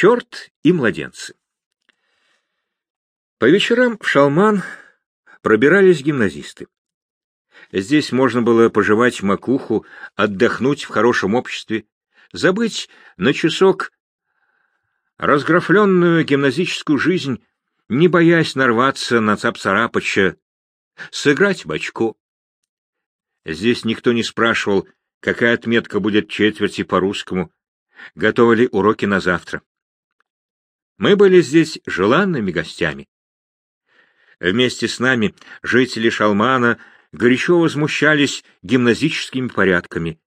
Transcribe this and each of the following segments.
Черт и младенцы. По вечерам в Шалман пробирались гимназисты. Здесь можно было пожевать макуху, отдохнуть в хорошем обществе, забыть на часок разграфленную гимназическую жизнь, не боясь нарваться на Цапцарапыча, сыграть в очко. Здесь никто не спрашивал, какая отметка будет четверти по-русскому, готовы ли уроки на завтра. Мы были здесь желанными гостями. Вместе с нами жители Шалмана горячо возмущались гимназическими порядками,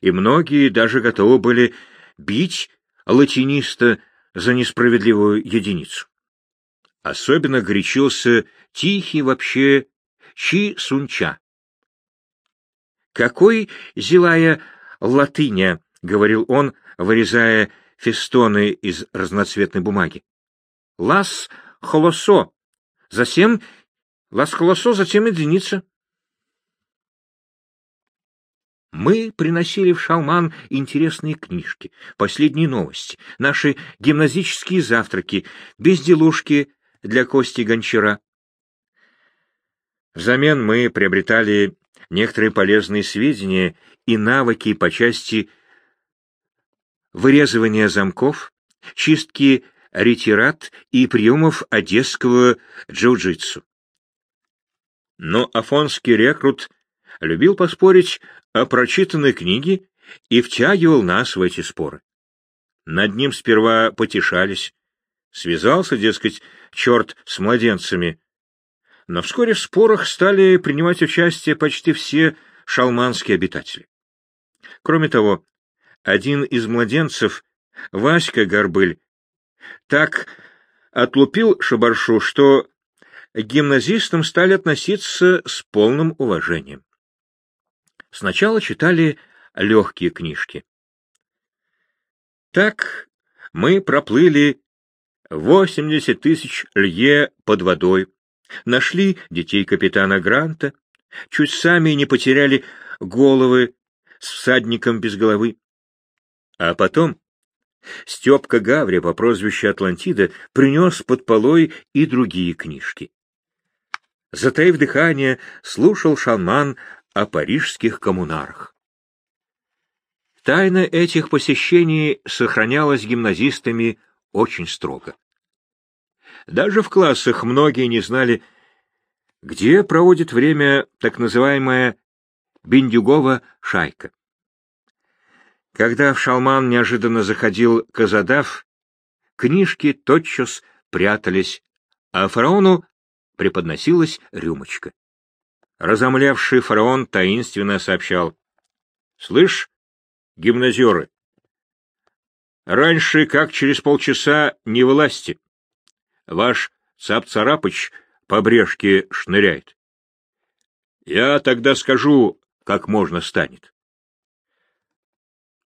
и многие даже готовы были бить латиниста за несправедливую единицу. Особенно горячился тихий вообще Чи Сунча. «Какой, зелая латыня!» — говорил он, вырезая фестоны из разноцветной бумаги. «Лас холосо! Затем лас холосо, затем единица!» Мы приносили в Шалман интересные книжки, последние новости, наши гимназические завтраки, безделушки для Кости Гончара. Взамен мы приобретали некоторые полезные сведения и навыки по части вырезывания замков, чистки ретират и приемов одесского джиу-джитсу. Но афонский рекрут любил поспорить о прочитанной книге и втягивал нас в эти споры. Над ним сперва потешались. Связался, дескать, черт с младенцами. Но вскоре в спорах стали принимать участие почти все шалманские обитатели. Кроме того, один из младенцев, Васька Горбыль, так отлупил Шабаршу, что гимназистам стали относиться с полным уважением. Сначала читали легкие книжки. Так мы проплыли 80 тысяч лье под водой, нашли детей капитана Гранта, чуть сами не потеряли головы с всадником без головы. А потом Степка Гаври по прозвищу Атлантида принес под полой и другие книжки. Затаив дыхание, слушал шалман о парижских коммунарах. Тайна этих посещений сохранялась гимназистами очень строго. Даже в классах многие не знали, где проводит время так называемая Биндюгова шайка. Когда в Шалман неожиданно заходил Казадав, книжки тотчас прятались, а фараону преподносилась рюмочка. Разомлевший фараон таинственно сообщал. — Слышь, гимназеры, раньше, как через полчаса, не власти. Ваш Цап-Царапыч по брешке шныряет. Я тогда скажу, как можно станет.